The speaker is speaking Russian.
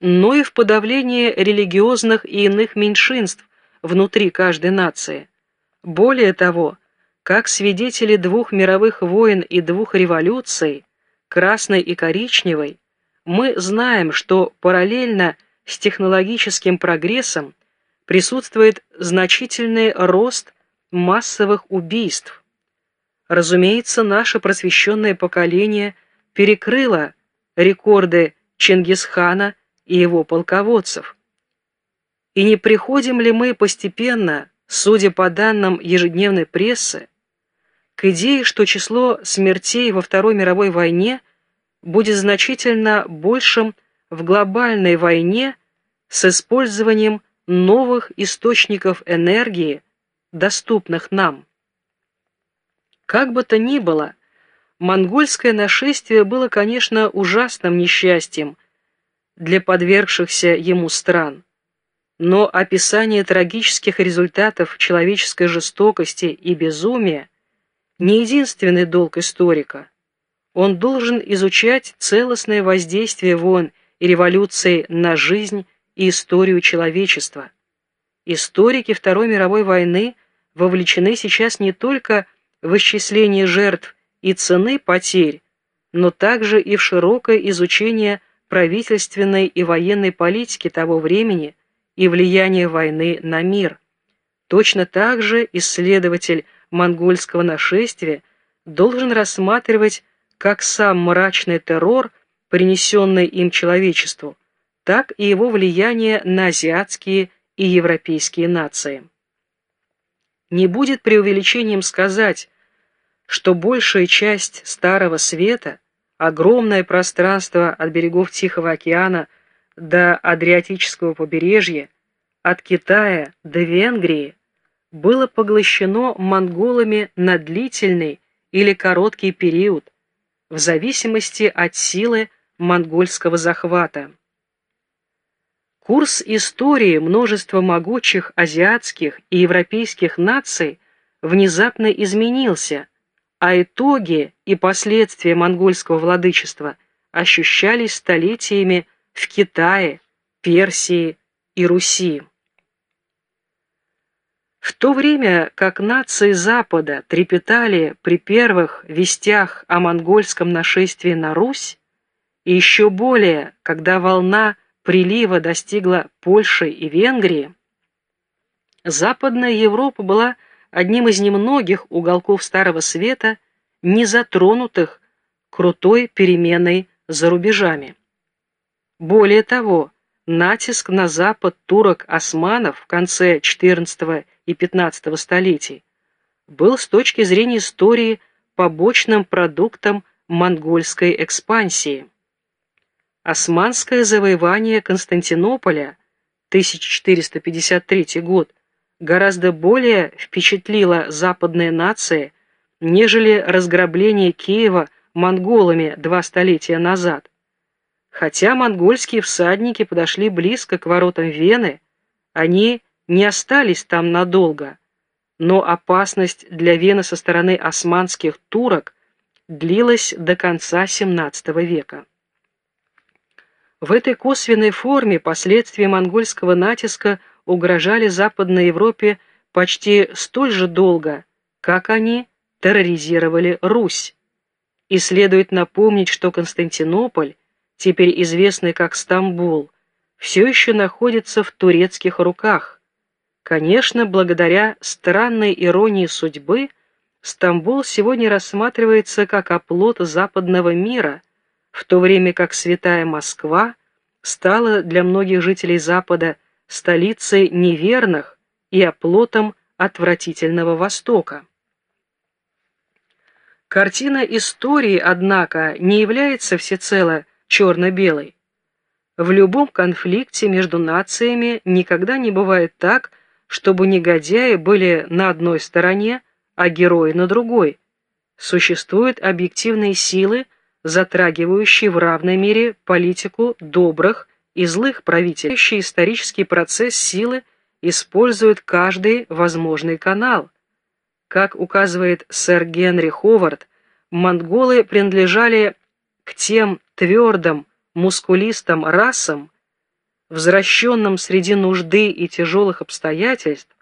но и в подавлении религиозных и иных меньшинств внутри каждой нации. Более того, как свидетели двух мировых войн и двух революций, красной и коричневой, мы знаем, что параллельно с технологическим прогрессом присутствует значительный рост массовых убийств. Разумеется, наше просвещенное поколение перекрыло рекорды Чингисхана и его полководцев. И не приходим ли мы постепенно, судя по данным ежедневной прессы, к идее, что число смертей во Второй мировой войне будет значительно большим в глобальной войне с использованием новых источников энергии, доступных нам. Как бы то ни было, монгольское нашествие было, конечно, ужасным несчастьем для подвергшихся ему стран. Но описание трагических результатов человеческой жестокости и безумия не единственный долг историка. Он должен изучать целостное воздействие войн и революций на жизнь и историю человечества. Историки Второй мировой войны вовлечены сейчас не только в исчисление жертв и цены потерь, но также и в широкое изучение правительственной и военной политики того времени и влияния войны на мир. Точно так же исследователь монгольского нашествия должен рассматривать как сам мрачный террор, принесенный им человечеству, так и его влияние на азиатские и европейские нации. Не будет преувеличением сказать, что большая часть Старого Света, огромное пространство от берегов Тихого океана до Адриатического побережья, от Китая до Венгрии, было поглощено монголами на длительный или короткий период, в зависимости от силы монгольского захвата. Курс истории множества могучих азиатских и европейских наций внезапно изменился, а итоги и последствия монгольского владычества ощущались столетиями в Китае, Персии и Руси. В то время как нации Запада трепетали при первых вестях о монгольском нашествии на Русь, и еще более, когда волна прилива достигла Польши и Венгрии, Западная Европа была одним из немногих уголков Старого Света, не затронутых крутой переменой за рубежами. Более того, натиск на запад турок-османов в конце XIV и XV столетий был с точки зрения истории побочным продуктом монгольской экспансии. Османское завоевание Константинополя 1453 год гораздо более впечатлило западные нации, нежели разграбление Киева монголами два столетия назад. Хотя монгольские всадники подошли близко к воротам Вены, они не остались там надолго, но опасность для Вены со стороны османских турок длилась до конца XVII века. В этой косвенной форме последствия монгольского натиска угрожали Западной Европе почти столь же долго, как они терроризировали Русь. И следует напомнить, что Константинополь, теперь известный как Стамбул, все еще находится в турецких руках. Конечно, благодаря странной иронии судьбы, Стамбул сегодня рассматривается как оплот западного мира – в то время как святая Москва стала для многих жителей Запада столицей неверных и оплотом отвратительного Востока. Картина истории, однако, не является всецело черно-белой. В любом конфликте между нациями никогда не бывает так, чтобы негодяи были на одной стороне, а герои на другой. Существуют объективные силы, затрагивающий в равной мере политику добрых и злых правителей. Исторический процесс силы использует каждый возможный канал. Как указывает сэр Генри Ховард, монголы принадлежали к тем твердым, мускулистым расам, возвращенном среди нужды и тяжелых обстоятельств,